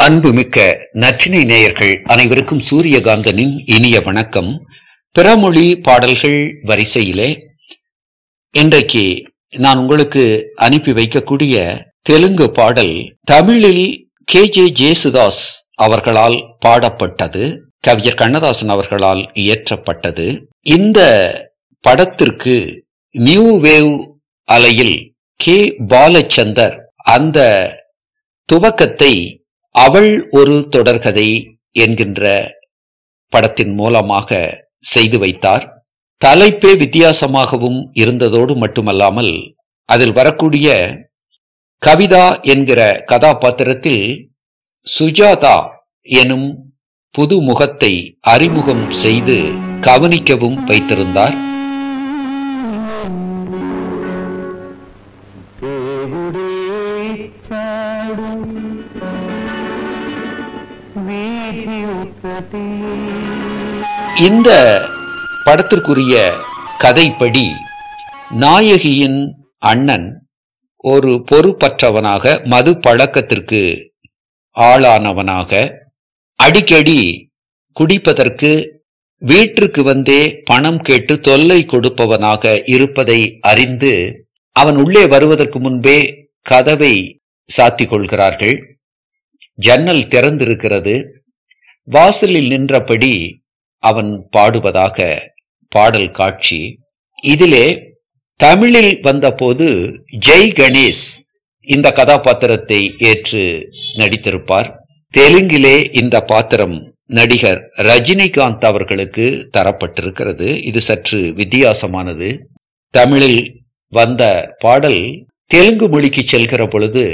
அன்புமிக்க நற்றினை நேயர்கள் அனைவருக்கும் சூரியகாந்தனின் இனிய வணக்கம். பிறமொழி பாடல்கள் வரிசையிலே இன்றைக்கு நான் உங்களுக்கு அனுப்பி வைக்கக்கூடிய தெலுங்கு பாடல் தமிழில் கே. ஜே. ஜேசுதாஸ் அவர்களால் பாடப்பட்டது கவிஞர் கண்ணதாசன் அவர்களால் இயற்றப்பட்டது. இந்த படத்திற்கு நியூ வேவ் அலையில் கே. பாலச்சந்தர் அந்த துவக்கத்தை அவள் ஒரு தொடர்கதை என்கின்ற படத்தின் மூலமாக செய்து வைத்தார். தலைப்பே வித்தியாசமாகவும் இருந்ததோடு மட்டுமல்லாமல் அதில் வரக்கூடிய கவிதா என்கிற கதாபாத்திரத்தில் சுஜாதா எனும் புது முகத்தை அறிமுகம் செய்து கவனிக்கவும் வைத்திருந்தார். இந்த படத்திற்குரிய கதைப்படி நாயகியின் அண்ணன் ஒரு பொறுப்பற்றவனாக மது பழக்கத்திற்கு ஆளானவனாக அடிக்கடி குடிப்பதற்கு வீட்டிற்கு வந்தே பணம் கேட்டு தொல்லை கொடுப்பவனாக இருப்பதை அறிந்து அவன் உள்ளே வருவதற்கு முன்பே கதவை சாத்திக் கொள்கிறார்கள். ஜன்னல் திறந்திருக்கிறது. வாசலில் நின்றபடி அவன் பாடுவதாக பாடல் காட்சி. இதிலே தமிழில் வந்தபோது ஜெய் கணேஷ் இந்த கதாபாத்திரத்தை ஏற்று நடித்திருப்பார். தெலுங்கிலே இந்த பாத்திரம் நடிகர் ரஜினிகாந்த் அவர்களுக்கு தரப்பட்டிருக்கிறது. இது சற்று வித்தியாசமானது. தமிழில் வந்த பாடல் தெலுங்கு மொழிக்கு செல்கிற பொழுது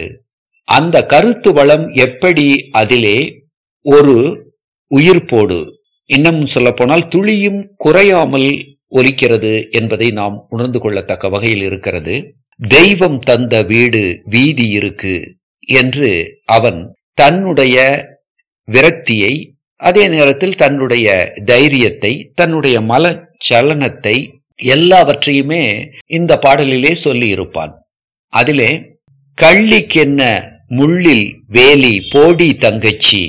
அந்த கருத்து வளம் எப்படி அதிலே ஒரு உயிர்ப்போடு இன்னும் சொல்ல போனால் துளியும் குறையாமல் ஒலிக்கிறது என்பதை நாம் உணர்ந்து கொள்ளத்தக்க வகையில் இருக்கிறது. தெய்வம் தந்த வீடு வீதி இருக்கு என்று அவன் தன்னுடைய விரக்தியை அதே நேரத்தில் தன்னுடைய தைரியத்தை தன்னுடைய மல சலனத்தை எல்லாவற்றையுமே இந்த பாடலிலே சொல்லி இருப்பான் அதிலே கள்ளிக்கென்ன முள்ளில் வேலி போடி தங்கச்சி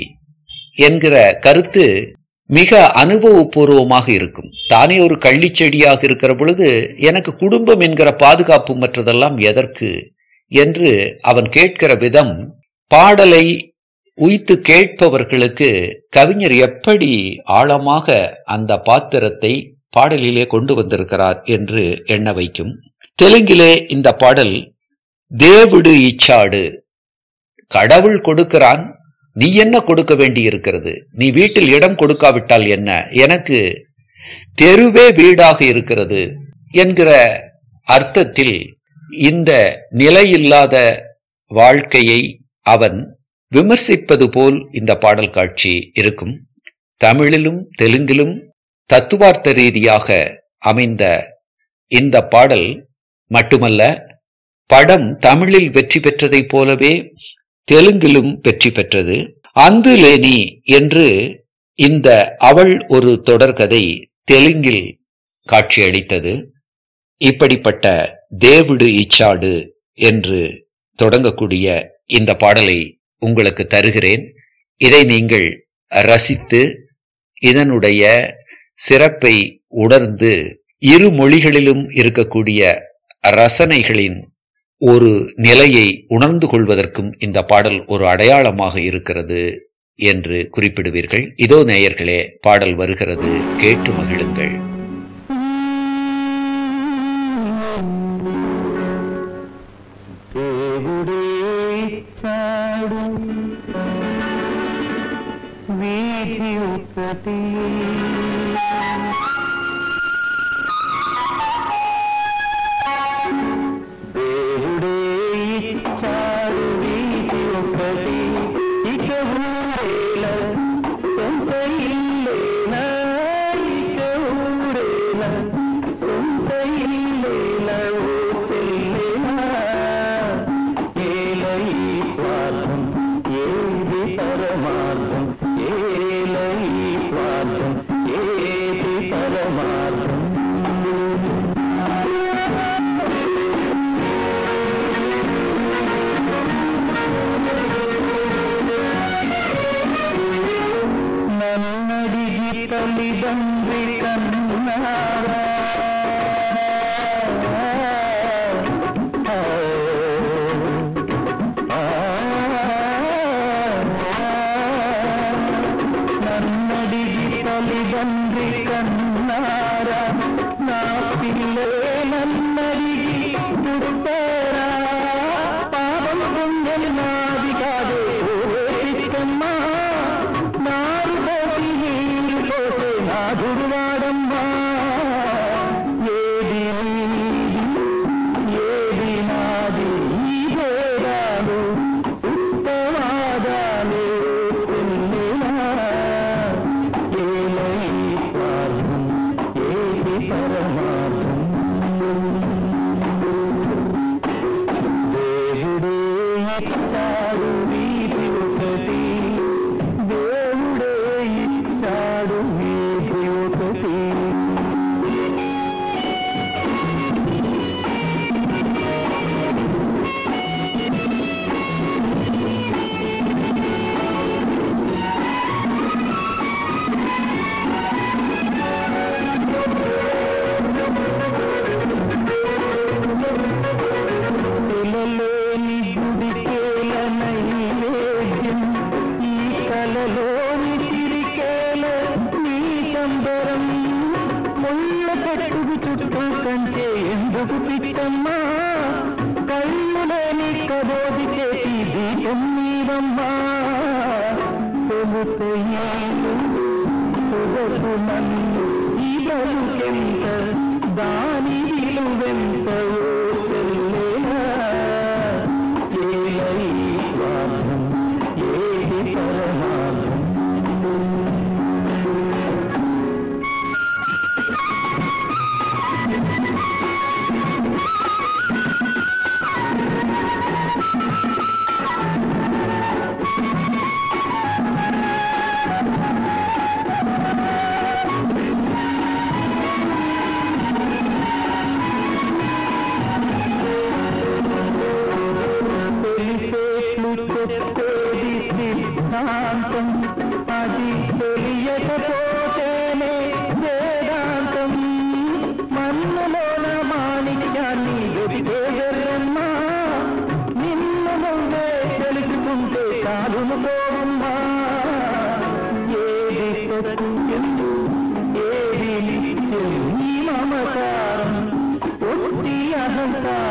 என்கிற கருத்து மிக அனுபவபூர்வமாக இருக்கும். தானே ஒரு கள்ளிச்செடியாக இருக்கிற பொழுது எனக்கு குடும்பம் என்கிற பாதுகாப்பு மற்றதெல்லாம் எதற்கு என்று அவன் கேட்கிற விதம் பாடலை உய்த்து கேட்பவர்களுக்கு கவிஞர் எப்படி ஆழமாக அந்த பாத்திரத்தை பாடலிலே கொண்டு வந்திருக்கிறார் என்று எண்ண வைக்கும். தெலுங்கிலே இந்த பாடல் தேவுடு இச்சாடு கடவுள் கொடுக்கிறான் நீ என்ன கொடுக்க வேண்டி இருக்கிறது நீ வீட்டில் இடம் கொடுக்காவிட்டால் என்ன? எனக்கு தெருவே வீடாக இருக்கிறது என்கிற அர்த்தத்தில் இந்த நிலையில்லாத வாழ்க்கையை அவன் விமர்சிப்பது போல் இந்த பாடல் காட்சி இருக்கும். தமிழிலும் தெலுங்கிலும் தத்துவார்த்த ரீதியாக அமைந்த இந்த பாடல் மட்டுமல்ல படம் தமிழில் வெற்றி பெற்றதைப் போலவே தெலுங்கிலும் வெற்றி பெற்றது. அந்துலேனி என்று இந்த அவள் ஒரு தொடர்கதை தெலுங்கில் காட்சியளித்தது. இப்படிப்பட்ட தேவிடு இச்சாடு என்று தொடங்கக்கூடிய இந்த பாடலை உங்களுக்கு தருகிறேன். இதை நீங்கள் ரசித்து இதனுடைய சிறப்பை உணர்ந்து இரு மொழிகளிலும் இருக்கக்கூடிய ரசனைகளின் ஒரு நிலையை உணர்ந்து கொள்வதற்கும் இந்த பாடல் ஒரு அடையாளமாக இருக்கிறது என்று குறிப்பிடுவீர்கள். இதோ நேயர்களே பாடல் வருகிறது. கேட்டு மகிழுங்கள். வீதி உற்பத்தி you करुणाधिका चारू रीति అడుగు పిట్టమ్మా కళ్ళులేని కబోది చేసి దీపం నీవమ్మా తొలుతో తొగసు నన్ను ఈ బలుకెంత దాని విలువెంతయో. తెలియక పోతేనే వేదాంతం మన్నులోన మాణిక్యాన్ని ఎదిగే జర్రమ్మ నిన్ను ముందే తెలుసుకుంటే కాదును పోవమ్మా ఏది తక్కువ ఏది మమకారం ఒట్టి అహంకారం